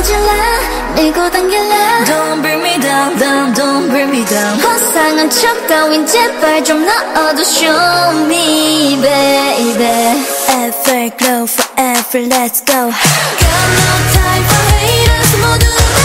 꺼질라 밀고 당길라 Don't bring me down, down, don't bring me down. 화상한 척 따윈 제발 좀 넣어도 Show me, baby. Everglow forever, let's go. Got no time for haters 모두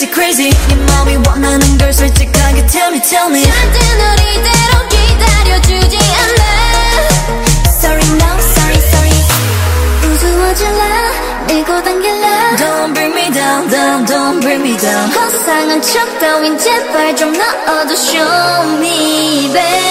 crazy crazy. 네 마음이 원하는 걸 솔직하게 tell me tell me. 절대 널 기다려주지 Sorry no sorry sorry. 밀고 당길라. Don't bring me down down don't bring me down. 허상한 척 따윈 제발 좀 show me